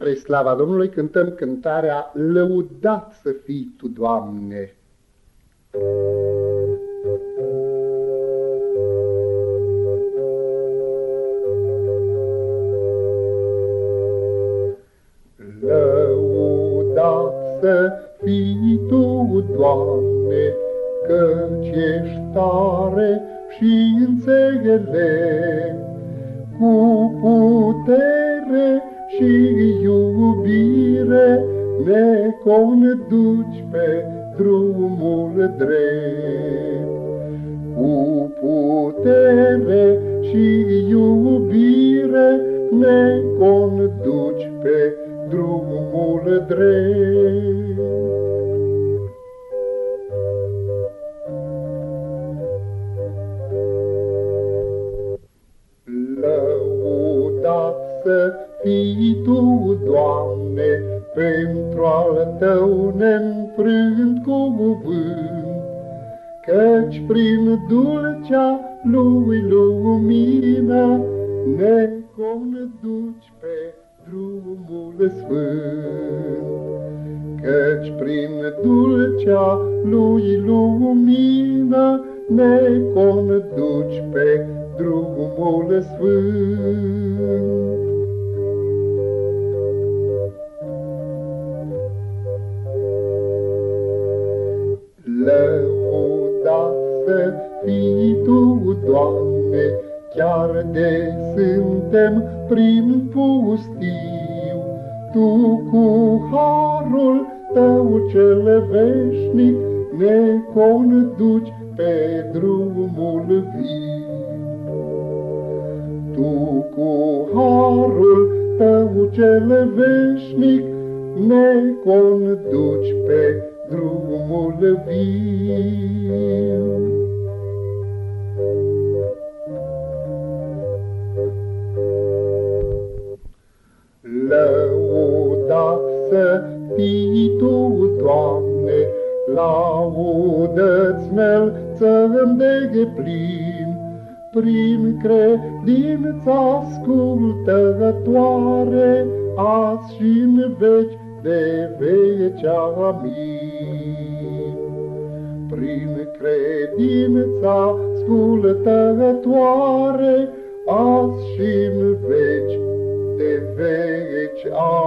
Spre slava Domnului cântăm cântarea Lăudat să fii Tu, Doamne! Lăudat să fii Tu, Doamne, Căci ești tare și înțeleg, Cu putere și iubire ne conduci pe drumul drept. Cu putere și iubire ne conduci pe drumul drept. Fii Tu, Doamne, pentru al Tău neînfrânt cuvânt, Căci prin dulcea Lui lumină ne conduci pe drumul sfânt. Căci prin dulcea Lui lumină ne conduci pe drumul sfânt. Fii Tu, Doamne, chiar de suntem prin pustiu, Tu cu harul Tău cel veșnic ne conduci pe drumul viu. Tu cu harul Tău cel veșnic ne conduci pe drumul viu. Lăudat să fii Tu, Doamne, laudă-ți înălțăm de plin, prin credința ascultătoare, azi și în veci de veci amin. Prin credința ascultătoare, azi și în veci de veci amin.